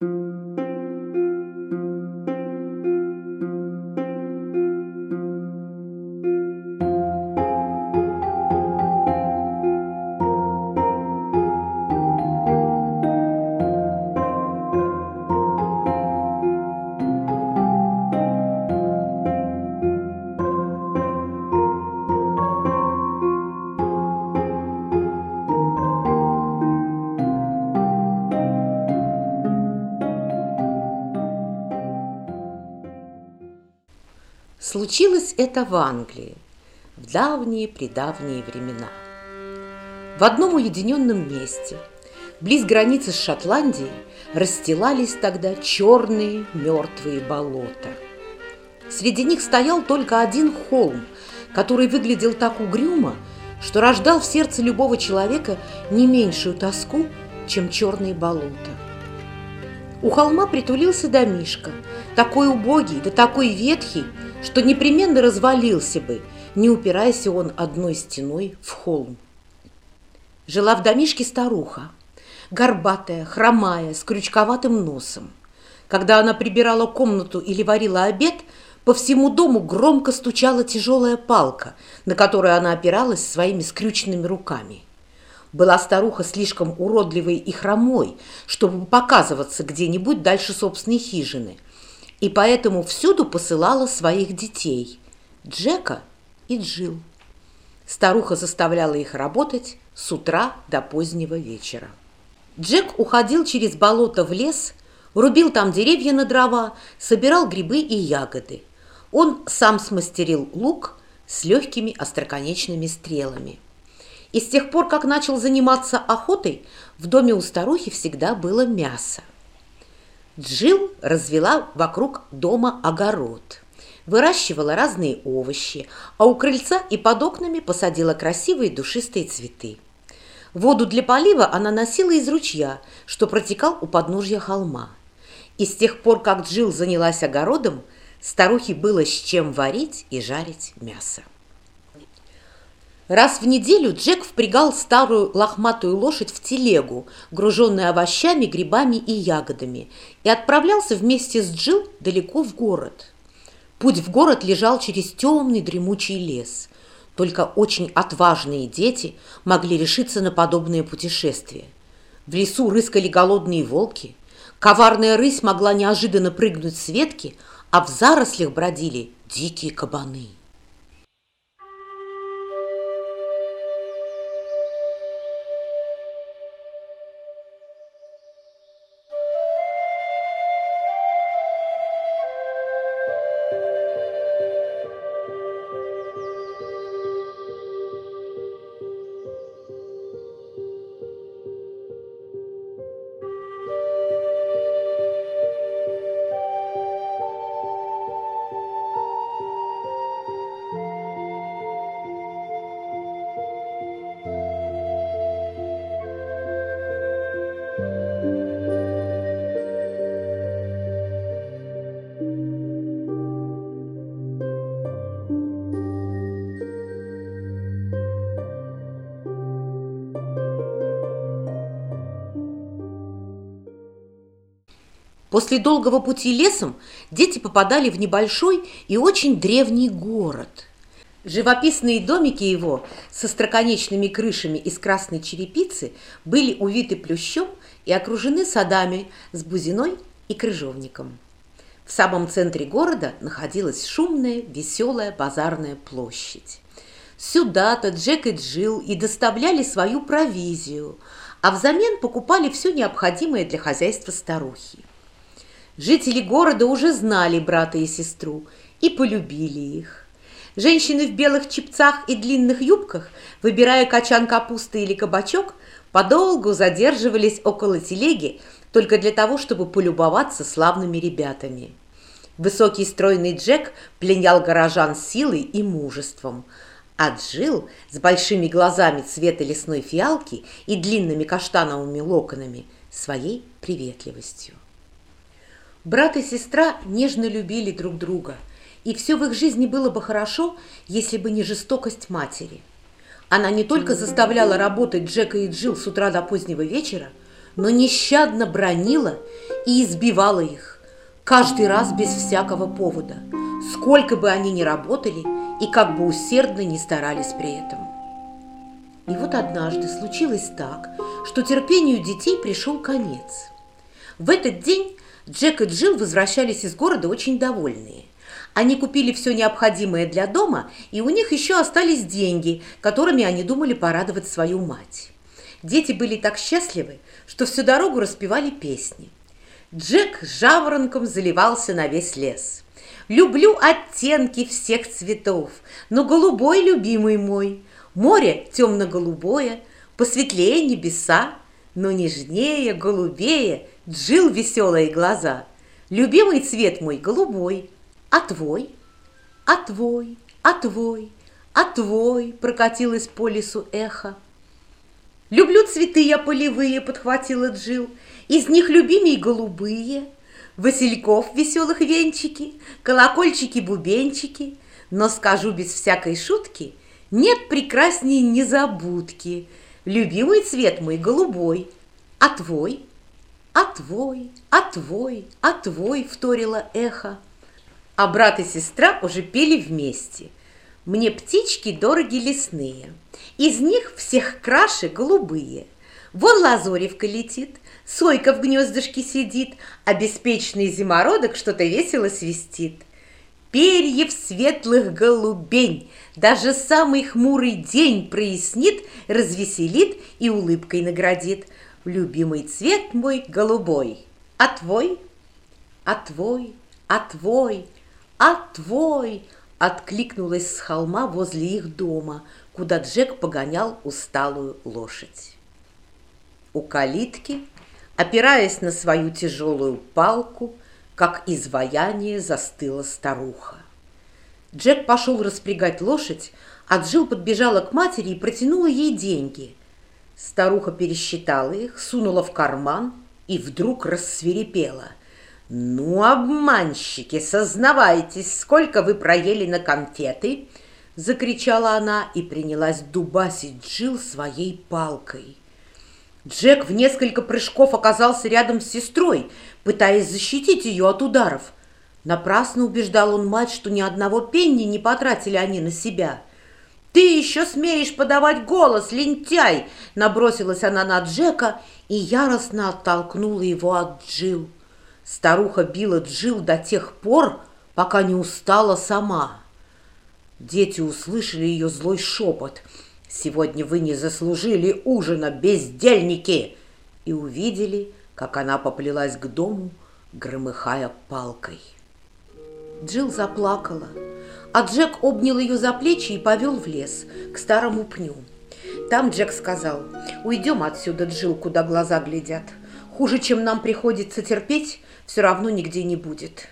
you Случилось это в Англии в давние-предавние времена. В одном уединенном месте, близ границы с Шотландией, расстилались тогда черные мертвые болота. Среди них стоял только один холм, который выглядел так угрюмо, что рождал в сердце любого человека не меньшую тоску, чем черные болота. У холма притулился домишка, такой убогий да такой ветхий, что непременно развалился бы, не упираясь он одной стеной в холм. Жила в домишке старуха, горбатая, хромая, с крючковатым носом. Когда она прибирала комнату или варила обед, по всему дому громко стучала тяжелая палка, на которую она опиралась своими скрюченными руками. Была старуха слишком уродливой и хромой, чтобы показываться где-нибудь дальше собственной хижины – и поэтому всюду посылала своих детей – Джека и Джил. Старуха заставляла их работать с утра до позднего вечера. Джек уходил через болото в лес, рубил там деревья на дрова, собирал грибы и ягоды. Он сам смастерил лук с легкими остроконечными стрелами. И с тех пор, как начал заниматься охотой, в доме у старухи всегда было мясо. Джил развела вокруг дома огород, выращивала разные овощи, а у крыльца и под окнами посадила красивые душистые цветы. Воду для полива она носила из ручья, что протекал у подножья холма. И с тех пор, как Джил занялась огородом, старухе было с чем варить и жарить мясо. Раз в неделю Джек впрягал старую лохматую лошадь в телегу, груженную овощами, грибами и ягодами, и отправлялся вместе с Джилл далеко в город. Путь в город лежал через темный дремучий лес. Только очень отважные дети могли решиться на подобное путешествие. В лесу рыскали голодные волки, коварная рысь могла неожиданно прыгнуть с ветки, а в зарослях бродили дикие кабаны. После долгого пути лесом дети попадали в небольшой и очень древний город. Живописные домики его со строконечными крышами из красной черепицы были увиты плющом и окружены садами с бузиной и крыжовником. В самом центре города находилась шумная, веселая базарная площадь. Сюда-то Джек и Джилл и доставляли свою провизию, а взамен покупали все необходимое для хозяйства старухи. Жители города уже знали брата и сестру и полюбили их. Женщины в белых чепцах и длинных юбках, выбирая качан капусты или кабачок, подолгу задерживались около телеги только для того, чтобы полюбоваться славными ребятами. Высокий стройный Джек пленял горожан силой и мужеством, а Джилл с большими глазами цвета лесной фиалки и длинными каштановыми локонами своей приветливостью. Брат и сестра нежно любили друг друга, и все в их жизни было бы хорошо, если бы не жестокость матери. Она не только заставляла работать Джека и Джилл с утра до позднего вечера, но нещадно бронила и избивала их, каждый раз без всякого повода, сколько бы они ни работали и как бы усердно ни старались при этом. И вот однажды случилось так, что терпению детей пришел конец. В этот день Джек и Джилл возвращались из города очень довольные. Они купили все необходимое для дома, и у них еще остались деньги, которыми они думали порадовать свою мать. Дети были так счастливы, что всю дорогу распевали песни. Джек жаворонком заливался на весь лес. «Люблю оттенки всех цветов, но голубой любимый мой, Море темно-голубое, посветлее небеса, но нежнее, голубее, джил веселые глаза. Любимый цвет мой голубой, а твой? А твой, а твой, а твой, прокатилось по лесу эхо. Люблю цветы я полевые, подхватила Джил, из них любимей голубые, Васильков веселых венчики, колокольчики-бубенчики, но скажу без всякой шутки – нет прекрасней незабудки. Любимый цвет мой голубой. А твой? А твой? А твой? А твой? Вторило эхо. А брат и сестра уже пели вместе. Мне птички дороги лесные. Из них всех краше голубые. Вон лазоревка летит, сойка в гнездышке сидит, а беспечный зимородок что-то весело свистит перьев светлых голубень, Даже самый хмурый день прояснит, Развеселит и улыбкой наградит. Любимый цвет мой голубой, а твой? А твой, а твой, а твой, Откликнулась с холма возле их дома, Куда Джек погонял усталую лошадь. У калитки, опираясь на свою тяжелую палку, как изваяние застыла старуха. Джек пошел распрягать лошадь, а Джилл подбежала к матери и протянула ей деньги. Старуха пересчитала их, сунула в карман и вдруг рассверепела. «Ну, обманщики, сознавайтесь, сколько вы проели на конфеты!» Закричала она и принялась дубасить Джилл своей палкой. Джек в несколько прыжков оказался рядом с сестрой, пытаясь защитить ее от ударов. Напрасно убеждал он мать, что ни одного пенни не потратили они на себя. «Ты еще смеешь подавать голос, лентяй!» Набросилась она на Джека и яростно оттолкнула его от Джил. Старуха била Джил до тех пор, пока не устала сама. Дети услышали ее злой шепот – Сегодня вы не заслужили ужина, бездельники!» И увидели, как она поплелась к дому, громыхая палкой. Джилл заплакала, а Джек обнял ее за плечи и повел в лес, к старому пню. Там Джек сказал, «Уйдем отсюда, Джилл, куда глаза глядят. Хуже, чем нам приходится терпеть, все равно нигде не будет».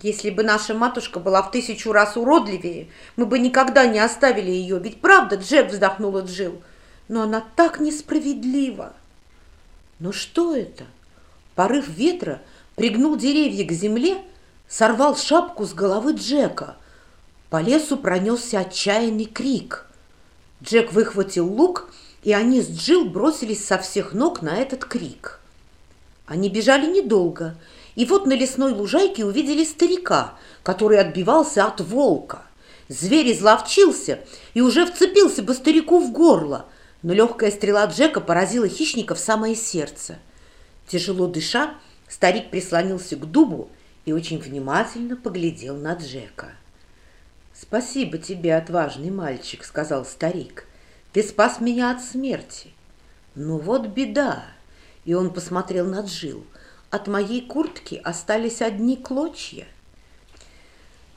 Если бы наша матушка была в тысячу раз уродливее, мы бы никогда не оставили ее. Ведь правда, Джек вздохнула Джил. Но она так несправедлива. Но что это? Порыв ветра пригнул деревья к земле, сорвал шапку с головы Джека. По лесу пронесся отчаянный крик. Джек выхватил лук, и они с Джил бросились со всех ног на этот крик. Они бежали недолго – и вот на лесной лужайке увидели старика, который отбивался от волка. Зверь изловчился и уже вцепился бы старику в горло, но легкая стрела Джека поразила хищника в самое сердце. Тяжело дыша, старик прислонился к дубу и очень внимательно поглядел на Джека. «Спасибо тебе, отважный мальчик», — сказал старик. «Ты спас меня от смерти». «Ну вот беда!» И он посмотрел на Джил — от моей куртки остались одни клочья.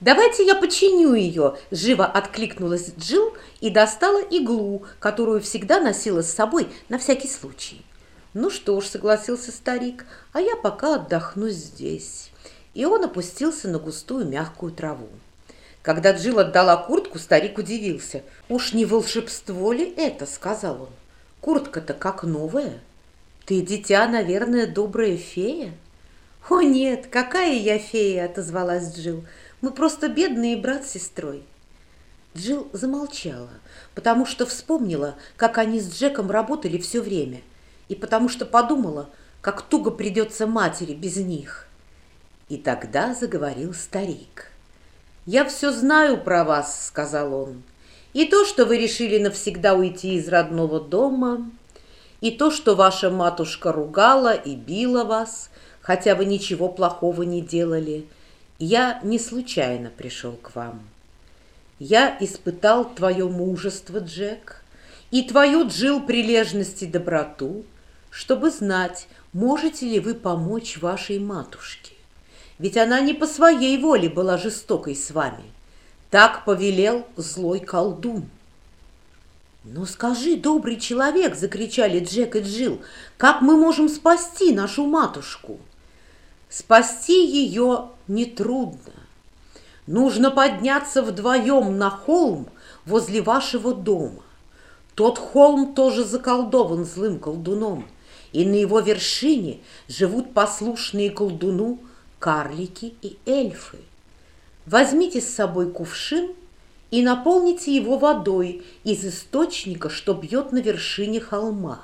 «Давайте я починю ее!» – живо откликнулась Джилл и достала иглу, которую всегда носила с собой на всякий случай. «Ну что ж», – согласился старик, – «а я пока отдохну здесь». И он опустился на густую мягкую траву. Когда Джилл отдала куртку, старик удивился. «Уж не волшебство ли это?» – сказал он. «Куртка-то как новая». «Ты, дитя, наверное, добрая фея?» «О, нет, какая я фея!» – отозвалась Джил. «Мы просто бедные брат с сестрой». Джил замолчала, потому что вспомнила, как они с Джеком работали все время, и потому что подумала, как туго придется матери без них. И тогда заговорил старик. «Я все знаю про вас», — сказал он. «И то, что вы решили навсегда уйти из родного дома, и то, что ваша матушка ругала и била вас, хотя вы ничего плохого не делали, я не случайно пришел к вам. Я испытал твое мужество, Джек, и твою Джил прилежность и доброту, чтобы знать, можете ли вы помочь вашей матушке. Ведь она не по своей воле была жестокой с вами. Так повелел злой колдун. «Ну скажи, добрый человек!» — закричали Джек и Джилл. «Как мы можем спасти нашу матушку?» «Спасти ее нетрудно. Нужно подняться вдвоем на холм возле вашего дома. Тот холм тоже заколдован злым колдуном, и на его вершине живут послушные колдуну карлики и эльфы. Возьмите с собой кувшин и наполните его водой из источника, что бьет на вершине холма,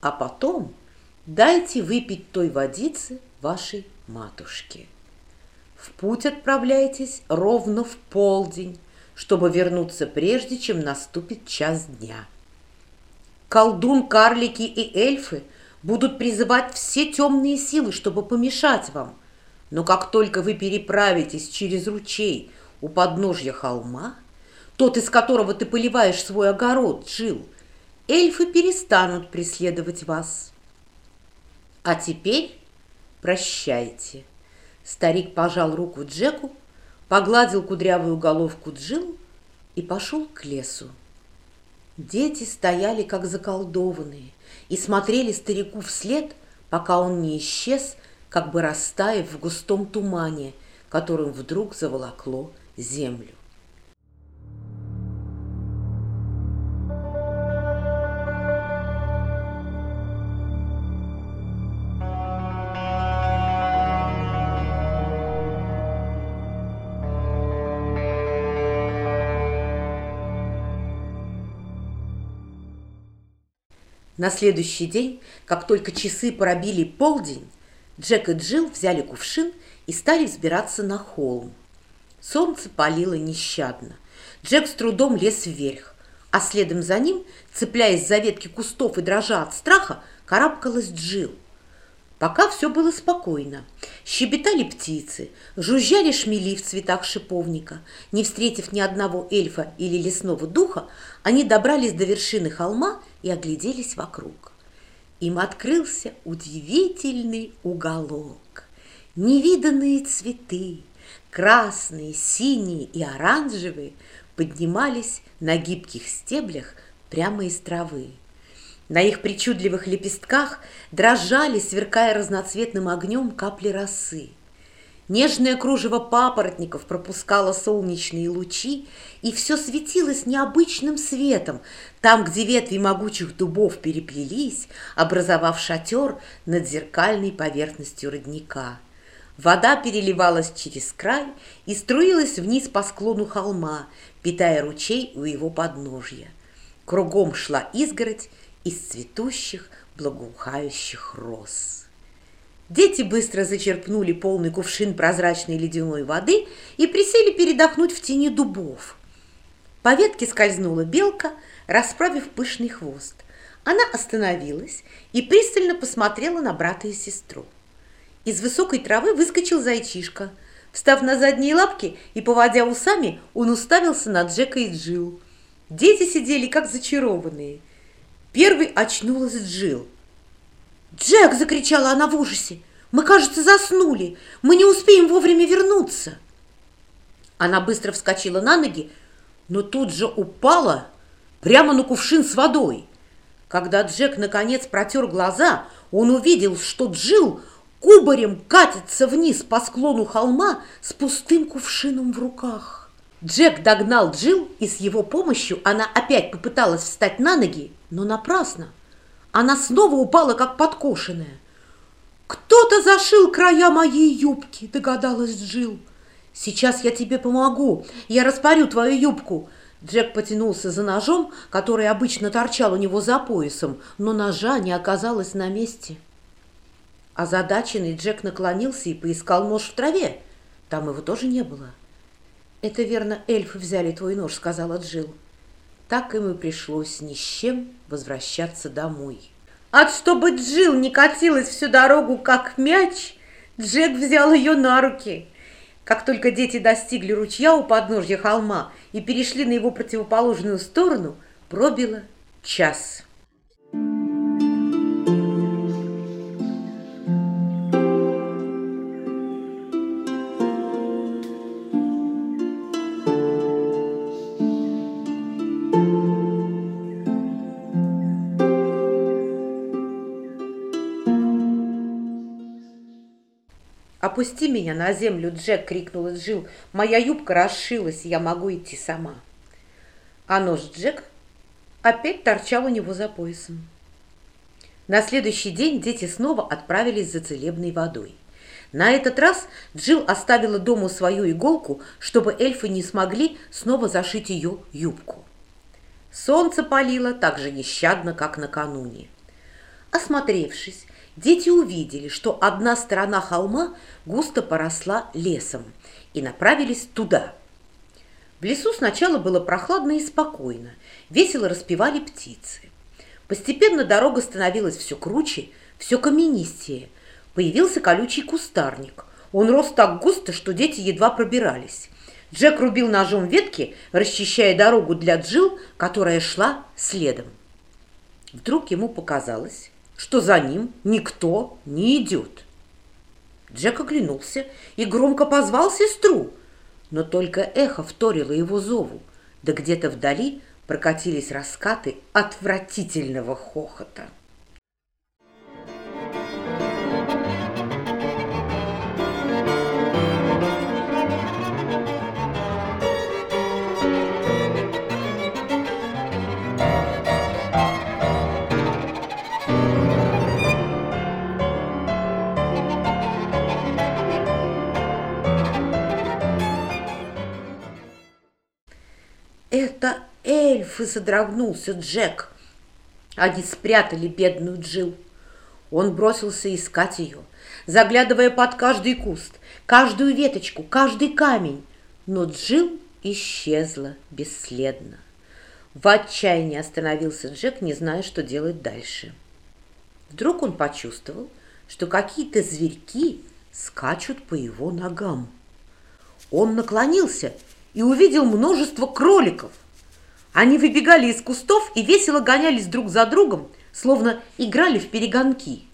а потом дайте выпить той водицы вашей матушке. В путь отправляйтесь ровно в полдень, чтобы вернуться прежде, чем наступит час дня. Колдун, карлики и эльфы будут призывать все темные силы, чтобы помешать вам. Но как только вы переправитесь через ручей у подножья холма, тот, из которого ты поливаешь свой огород, жил, эльфы перестанут преследовать вас. А теперь прощайте. Старик пожал руку Джеку, погладил кудрявую головку Джил и пошел к лесу. Дети стояли как заколдованные и смотрели старику вслед, пока он не исчез, как бы растаяв в густом тумане, которым вдруг заволокло землю. На следующий день, как только часы пробили полдень, Джек и Джилл взяли кувшин и стали взбираться на холм. Солнце палило нещадно. Джек с трудом лез вверх, а следом за ним, цепляясь за ветки кустов и дрожа от страха, карабкалась Джилл. Пока все было спокойно. Щебетали птицы, жужжали шмели в цветах шиповника. Не встретив ни одного эльфа или лесного духа, они добрались до вершины холма и огляделись вокруг. Им открылся удивительный уголок. Невиданные цветы, красные, синие и оранжевые, поднимались на гибких стеблях прямо из травы. На их причудливых лепестках дрожали, сверкая разноцветным огнем, капли росы. Нежное кружево папоротников пропускало солнечные лучи, и все светилось необычным светом, там, где ветви могучих дубов переплелись, образовав шатер над зеркальной поверхностью родника. Вода переливалась через край и струилась вниз по склону холма, питая ручей у его подножья. Кругом шла изгородь, из цветущих, благоухающих роз. Дети быстро зачерпнули полный кувшин прозрачной ледяной воды и присели передохнуть в тени дубов. По ветке скользнула белка, расправив пышный хвост. Она остановилась и пристально посмотрела на брата и сестру. Из высокой травы выскочил зайчишка. Встав на задние лапки и поводя усами, он уставился на Джека и Джилл. Дети сидели как зачарованные – Первый очнулась Джил. «Джек!» – закричала она в ужасе. «Мы, кажется, заснули. Мы не успеем вовремя вернуться». Она быстро вскочила на ноги, но тут же упала прямо на кувшин с водой. Когда Джек наконец протер глаза, он увидел, что Джил кубарем катится вниз по склону холма с пустым кувшином в руках. Джек догнал Джилл, и с его помощью она опять попыталась встать на ноги, но напрасно. Она снова упала, как подкошенная. «Кто-то зашил края моей юбки», — догадалась Джилл. «Сейчас я тебе помогу. Я распорю твою юбку». Джек потянулся за ножом, который обычно торчал у него за поясом, но ножа не оказалось на месте. Озадаченный Джек наклонился и поискал нож в траве. Там его тоже не было. «Это верно, эльфы взяли твой нож», — сказала Джилл. Так им и пришлось ни с чем возвращаться домой. А чтобы Джилл не катилась всю дорогу, как мяч, Джек взял ее на руки. Как только дети достигли ручья у подножья холма и перешли на его противоположную сторону, пробило час. «Опусти меня на землю, Джек!» — крикнула Джилл. «Моя юбка расшилась, я могу идти сама». А нож Джек опять торчал у него за поясом. На следующий день дети снова отправились за целебной водой. На этот раз Джилл оставила дома свою иголку, чтобы эльфы не смогли снова зашить ее юбку. Солнце палило так же нещадно, как накануне. Осмотревшись, дети увидели, что одна сторона холма густо поросла лесом и направились туда. В лесу сначала было прохладно и спокойно, весело распевали птицы. Постепенно дорога становилась все круче, все каменистее. Появился колючий кустарник. Он рос так густо, что дети едва пробирались. Джек рубил ножом ветки, расчищая дорогу для Джил, которая шла следом. Вдруг ему показалось, что за ним никто не идет. Джек оглянулся и громко позвал сестру, но только эхо вторило его зову, да где-то вдали прокатились раскаты отвратительного хохота. «Это эльфы!» — содрогнулся Джек. Они спрятали бедную Джил. Он бросился искать ее, заглядывая под каждый куст, каждую веточку, каждый камень. Но Джил исчезла бесследно. В отчаянии остановился Джек, не зная, что делать дальше. Вдруг он почувствовал, что какие-то зверьки скачут по его ногам. Он наклонился и увидел множество кроликов. Они выбегали из кустов и весело гонялись друг за другом, словно играли в перегонки.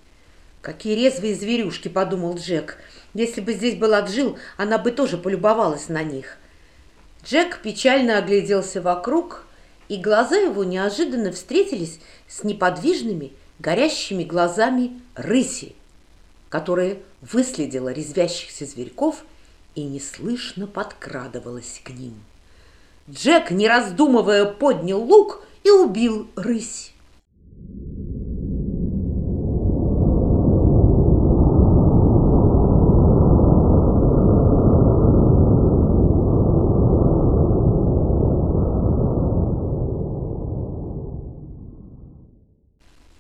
«Какие резвые зверюшки!» – подумал Джек. «Если бы здесь была Джил, она бы тоже полюбовалась на них». Джек печально огляделся вокруг, и глаза его неожиданно встретились с неподвижными, горящими глазами рыси, которая выследила резвящихся зверьков и неслышно подкрадывалась к ним. Джек, не раздумывая, поднял лук и убил рысь.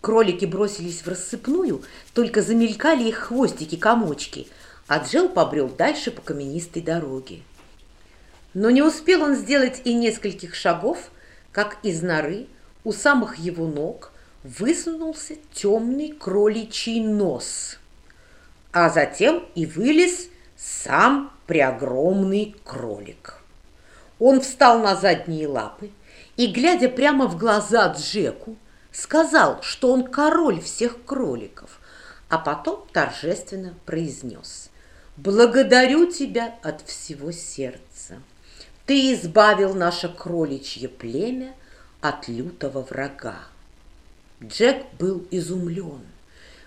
Кролики бросились в рассыпную, только замелькали их хвостики-комочки, а Джел побрел дальше по каменистой дороге. Но не успел он сделать и нескольких шагов, как из норы у самых его ног высунулся темный кроличий нос, а затем и вылез сам преогромный кролик. Он встал на задние лапы и, глядя прямо в глаза Джеку, сказал, что он король всех кроликов, а потом торжественно произнес «Благодарю тебя от всего сердца». Ты избавил наше кроличье племя от лютого врага. Джек был изумлен.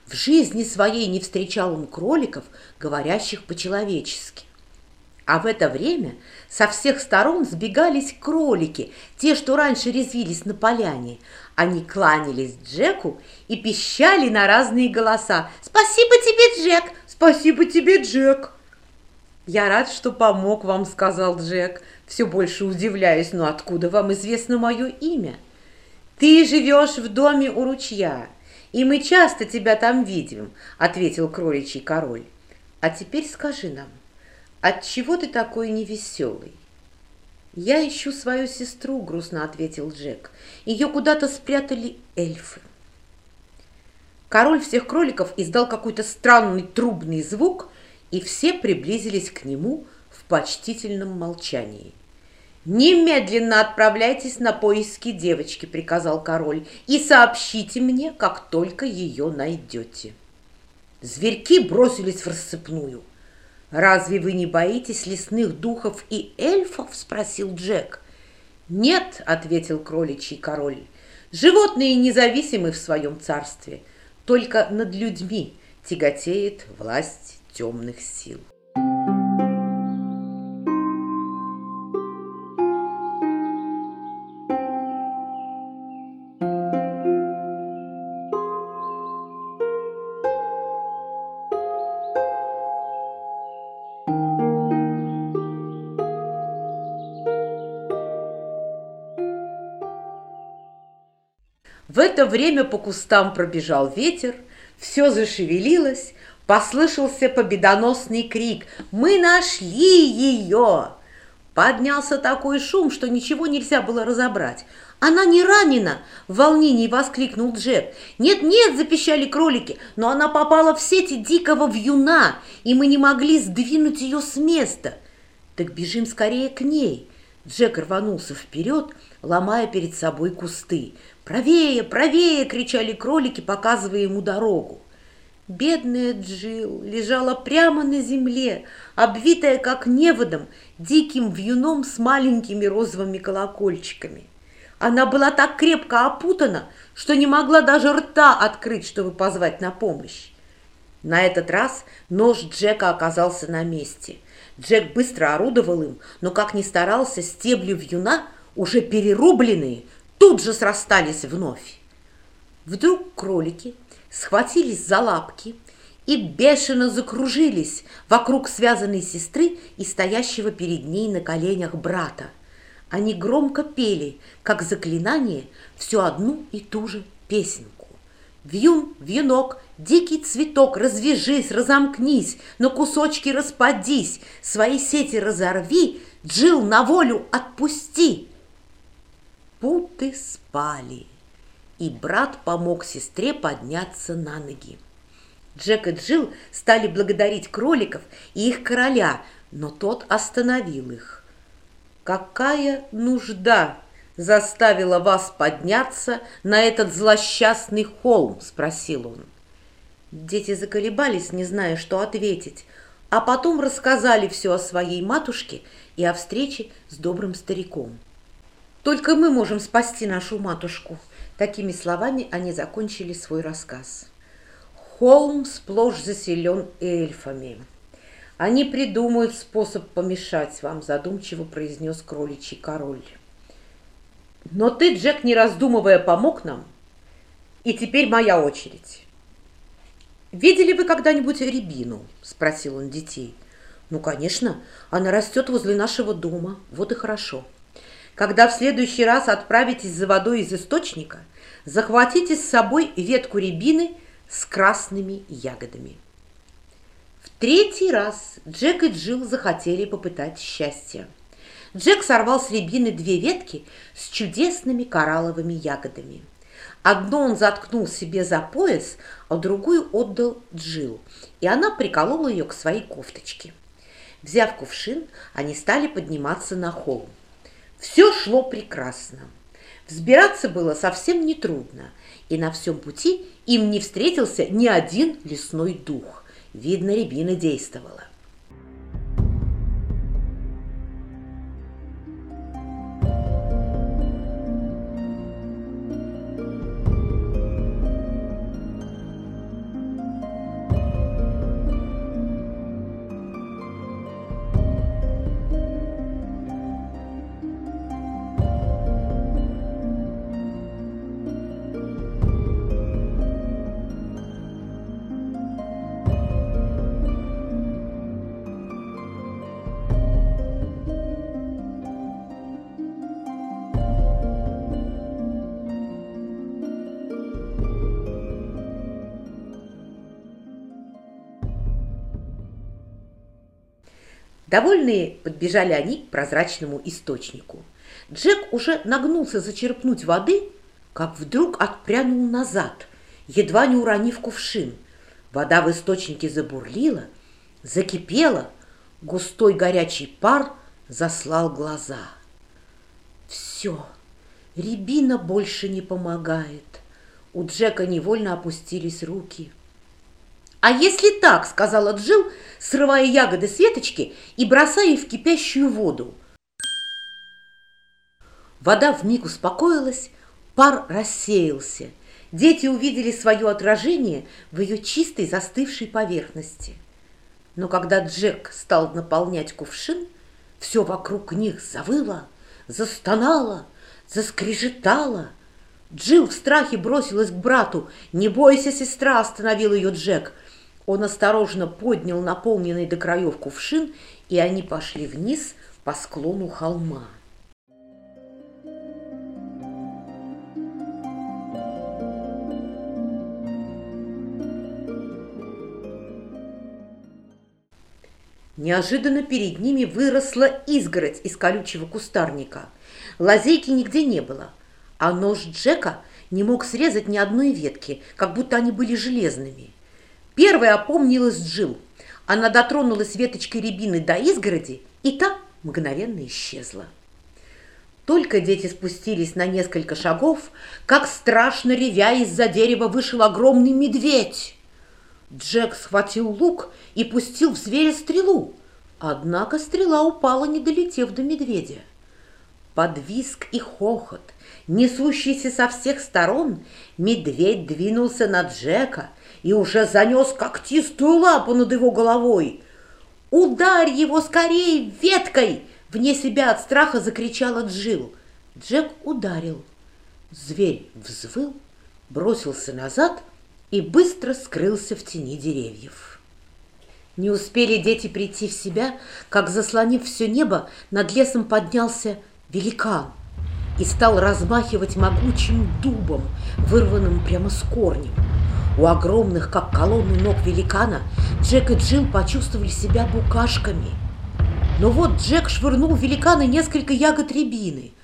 В жизни своей не встречал он кроликов, говорящих по-человечески. А в это время со всех сторон сбегались кролики, те, что раньше резвились на поляне. Они кланялись Джеку и пищали на разные голоса. «Спасибо тебе, Джек! Спасибо тебе, Джек!» «Я рад, что помог вам», — сказал Джек. Все больше удивляюсь, но откуда вам известно мое имя? Ты живешь в доме у ручья, и мы часто тебя там видим», — ответил кроличий король. «А теперь скажи нам, отчего ты такой невеселый?» «Я ищу свою сестру», — грустно ответил Джек. «Ее куда-то спрятали эльфы». Король всех кроликов издал какой-то странный трубный звук, и все приблизились к нему в почтительном молчании. «Немедленно отправляйтесь на поиски девочки», — приказал король, «и сообщите мне, как только ее найдете». Зверьки бросились в рассыпную. «Разве вы не боитесь лесных духов и эльфов?» – спросил Джек. «Нет», – ответил кроличий король. «Животные независимы в своем царстве. Только над людьми тяготеет власть темных сил». Это время по кустам пробежал ветер, все зашевелилось, послышался победоносный крик «Мы нашли ее!» Поднялся такой шум, что ничего нельзя было разобрать. «Она не ранена!» – в волнении воскликнул Джек. «Нет-нет!» – запищали кролики, но она попала в сети дикого вьюна, и мы не могли сдвинуть ее с места. «Так бежим скорее к ней!» Джек рванулся вперед, ломая перед собой кусты. «Правее, правее!» — кричали кролики, показывая ему дорогу. Бедная Джил лежала прямо на земле, обвитая как неводом, диким вьюном с маленькими розовыми колокольчиками. Она была так крепко опутана, что не могла даже рта открыть, чтобы позвать на помощь. На этот раз нож Джека оказался на месте. Джек быстро орудовал им, но, как ни старался, стебли вьюна, уже перерубленные, тут же срастались вновь. Вдруг кролики схватились за лапки и бешено закружились вокруг связанной сестры и стоящего перед ней на коленях брата. Они громко пели, как заклинание, всю одну и ту же песенку. Вьюн, вьюнок, дикий цветок, развяжись, разомкнись, на кусочки распадись, свои сети разорви, Джил на волю отпусти путы спали, и брат помог сестре подняться на ноги. Джек и Джилл стали благодарить кроликов и их короля, но тот остановил их. «Какая нужда заставила вас подняться на этот злосчастный холм?» – спросил он. Дети заколебались, не зная, что ответить, а потом рассказали все о своей матушке и о встрече с добрым стариком. Только мы можем спасти нашу матушку. Такими словами они закончили свой рассказ. Холм сплошь заселен эльфами. Они придумают способ помешать вам, задумчиво произнес кроличий король. Но ты, Джек, не раздумывая, помог нам, и теперь моя очередь. «Видели вы когда-нибудь рябину?» – спросил он детей. «Ну, конечно, она растет возле нашего дома, вот и хорошо». Когда в следующий раз отправитесь за водой из источника, захватите с собой ветку рябины с красными ягодами. В третий раз Джек и Джилл захотели попытать счастье. Джек сорвал с рябины две ветки с чудесными коралловыми ягодами. Одну он заткнул себе за пояс, а другую отдал Джилл, и она приколола ее к своей кофточке. Взяв кувшин, они стали подниматься на холм. Все шло прекрасно. Взбираться было совсем нетрудно, и на всем пути им не встретился ни один лесной дух. Видно, рябина действовала. Довольные подбежали они к прозрачному источнику. Джек уже нагнулся зачерпнуть воды, как вдруг отпрянул назад, едва не уронив кувшин. Вода в источнике забурлила, закипела, густой горячий пар заслал глаза. Все, рябина больше не помогает. У Джека невольно опустились руки. «А если так?» — сказала Джил, срывая ягоды с веточки и бросая их в кипящую воду. Вода вмиг успокоилась, пар рассеялся. Дети увидели свое отражение в ее чистой застывшей поверхности. Но когда Джек стал наполнять кувшин, все вокруг них завыло, застонало, заскрежетало. Джилл в страхе бросилась к брату. «Не бойся, сестра!» – остановил ее Джек. Он осторожно поднял наполненный до краев кувшин, и они пошли вниз по склону холма. Неожиданно перед ними выросла изгородь из колючего кустарника. Лазейки нигде не было, а нож Джека не мог срезать ни одной ветки, как будто они были железными. Первая опомнилась Джил. Она дотронулась веточкой рябины до изгороди, и та мгновенно исчезла. Только дети спустились на несколько шагов, как страшно ревя из-за дерева вышел огромный медведь. Джек схватил лук и пустил в зверя стрелу, однако стрела упала, не долетев до медведя. Под виск и хохот, несущийся со всех сторон, медведь двинулся на Джека и уже занес когтистую лапу над его головой. «Ударь его скорее веткой!» Вне себя от страха закричала Джил. Джек ударил. Зверь взвыл, бросился назад и быстро скрылся в тени деревьев. Не успели дети прийти в себя, как, заслонив все небо, над лесом поднялся великан и стал размахивать могучим дубом, вырванным прямо с корнем. У огромных, как колонны ног великана, Джек и Джилл почувствовали себя букашками. Но вот Джек швырнул великана несколько ягод рябины –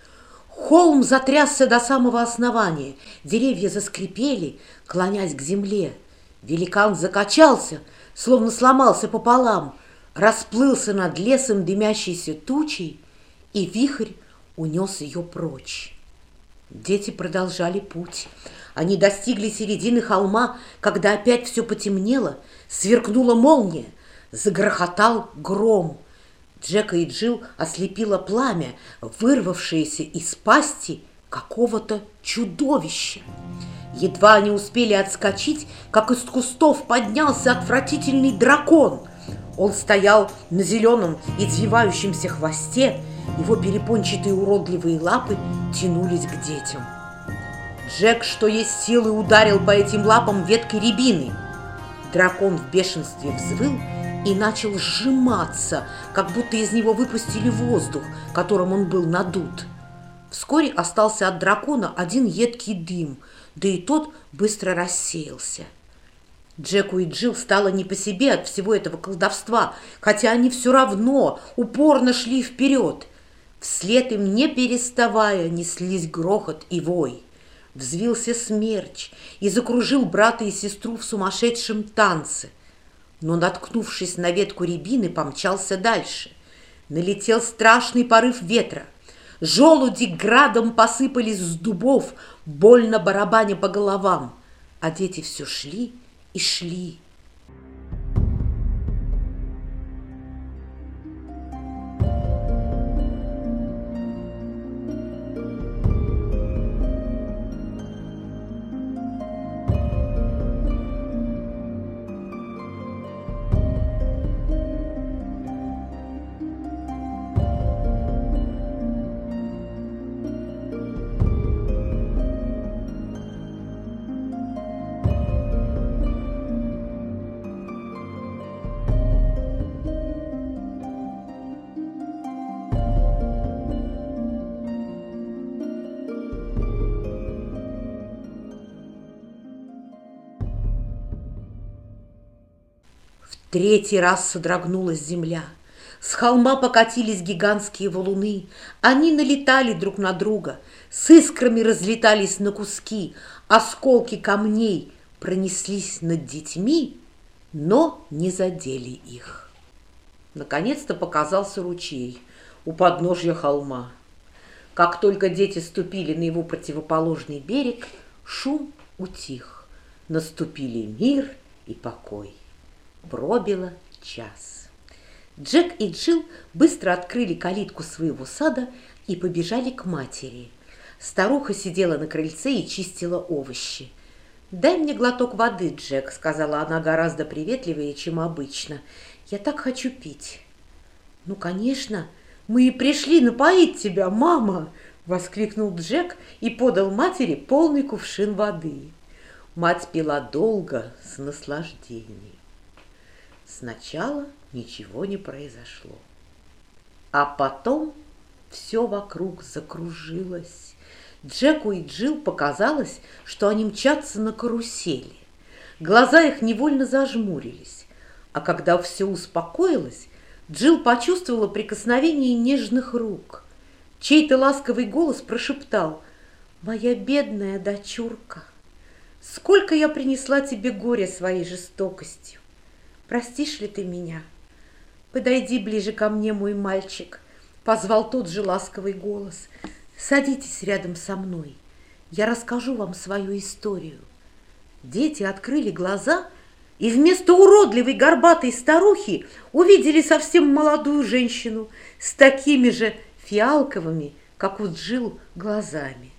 Холм затрясся до самого основания, деревья заскрипели, клонясь к земле. Великан закачался, словно сломался пополам, расплылся над лесом дымящейся тучей, и вихрь унес ее прочь. Дети продолжали путь. Они достигли середины холма, когда опять все потемнело, сверкнула молния, загрохотал гром — Джека и Джилл ослепило пламя, вырвавшееся из пасти какого-то чудовища. Едва они успели отскочить, как из кустов поднялся отвратительный дракон. Он стоял на зеленом извивающемся хвосте, его перепончатые уродливые лапы тянулись к детям. Джек, что есть силы, ударил по этим лапам веткой рябины. Дракон в бешенстве взвыл и начал сжиматься, как будто из него выпустили воздух, которым он был надут. Вскоре остался от дракона один едкий дым, да и тот быстро рассеялся. Джеку и Джилл стало не по себе от всего этого колдовства, хотя они все равно упорно шли вперед. Вслед им, не переставая, неслись грохот и вой. Взвился смерч и закружил брата и сестру в сумасшедшем танце но, наткнувшись на ветку рябины, помчался дальше. Налетел страшный порыв ветра. Желуди градом посыпались с дубов, больно барабаня по головам. А дети все шли и шли, Третий раз содрогнулась земля. С холма покатились гигантские валуны. Они налетали друг на друга, с искрами разлетались на куски, осколки камней пронеслись над детьми, но не задели их. Наконец-то показался ручей у подножья холма. Как только дети ступили на его противоположный берег, шум утих. Наступили мир и покой. Пробило час. Джек и Джилл быстро открыли калитку своего сада и побежали к матери. Старуха сидела на крыльце и чистила овощи. «Дай мне глоток воды, Джек», — сказала она гораздо приветливее, чем обычно. «Я так хочу пить». «Ну, конечно, мы и пришли напоить тебя, мама!» — воскликнул Джек и подал матери полный кувшин воды. Мать пила долго, с наслаждением. Сначала ничего не произошло. А потом все вокруг закружилось. Джеку и Джилл показалось, что они мчатся на карусели. Глаза их невольно зажмурились. А когда все успокоилось, Джилл почувствовала прикосновение нежных рук. Чей-то ласковый голос прошептал «Моя бедная дочурка». Сколько я принесла тебе горя своей жестокостью. Простишь ли ты меня? Подойди ближе ко мне, мой мальчик, позвал тот же ласковый голос. Садитесь рядом со мной. Я расскажу вам свою историю. Дети открыли глаза и вместо уродливой горбатой старухи увидели совсем молодую женщину с такими же фиалковыми, как у Джил, глазами.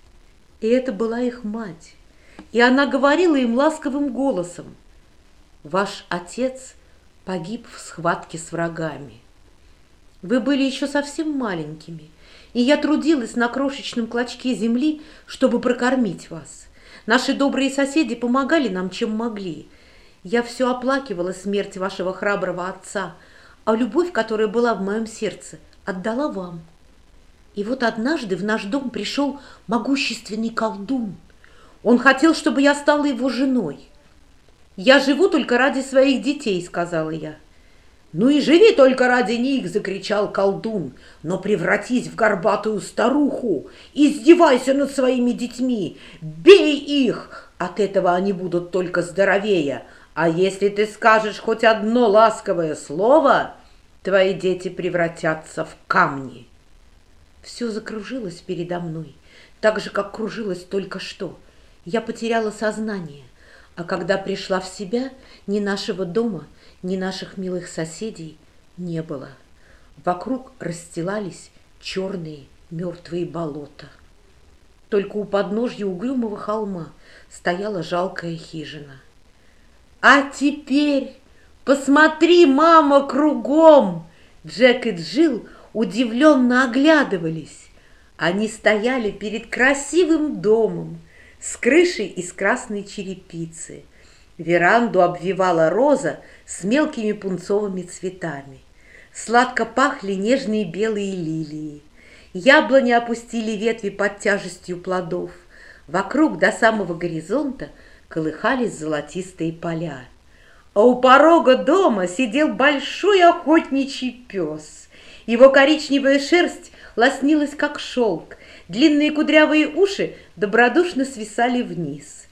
И это была их мать и она говорила им ласковым голосом, «Ваш отец погиб в схватке с врагами. Вы были еще совсем маленькими, и я трудилась на крошечном клочке земли, чтобы прокормить вас. Наши добрые соседи помогали нам, чем могли. Я все оплакивала смерть вашего храброго отца, а любовь, которая была в моем сердце, отдала вам. И вот однажды в наш дом пришел могущественный колдун – он хотел, чтобы я стала его женой. «Я живу только ради своих детей», — сказала я. «Ну и живи только ради них!» — закричал колдун. «Но превратись в горбатую старуху! Издевайся над своими детьми! Бей их! От этого они будут только здоровее. А если ты скажешь хоть одно ласковое слово, твои дети превратятся в камни!» Все закружилось передо мной, так же, как кружилось только что — я потеряла сознание, а когда пришла в себя, ни нашего дома, ни наших милых соседей не было. Вокруг расстилались черные мертвые болота. Только у подножья угрюмого холма стояла жалкая хижина. «А теперь посмотри, мама, кругом!» Джек и Джилл удивленно оглядывались. Они стояли перед красивым домом, с крышей из красной черепицы. Веранду обвивала роза с мелкими пунцовыми цветами. Сладко пахли нежные белые лилии. Яблони опустили ветви под тяжестью плодов. Вокруг до самого горизонта колыхались золотистые поля. А у порога дома сидел большой охотничий пес. Его коричневая шерсть лоснилась, как шелк, Длинные кудрявые уши добродушно свисали вниз.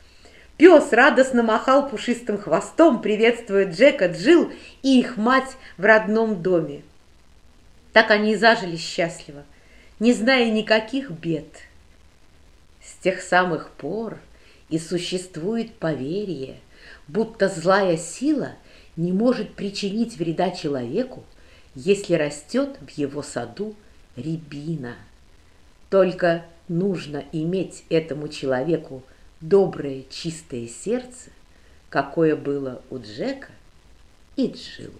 Пес радостно махал пушистым хвостом, приветствуя Джека, Джил и их мать в родном доме. Так они и зажили счастливо, не зная никаких бед. С тех самых пор и существует поверье, будто злая сила не может причинить вреда человеку, если растет в его саду рябина. Только нужно иметь этому человеку доброе чистое сердце, какое было у Джека и Джилу.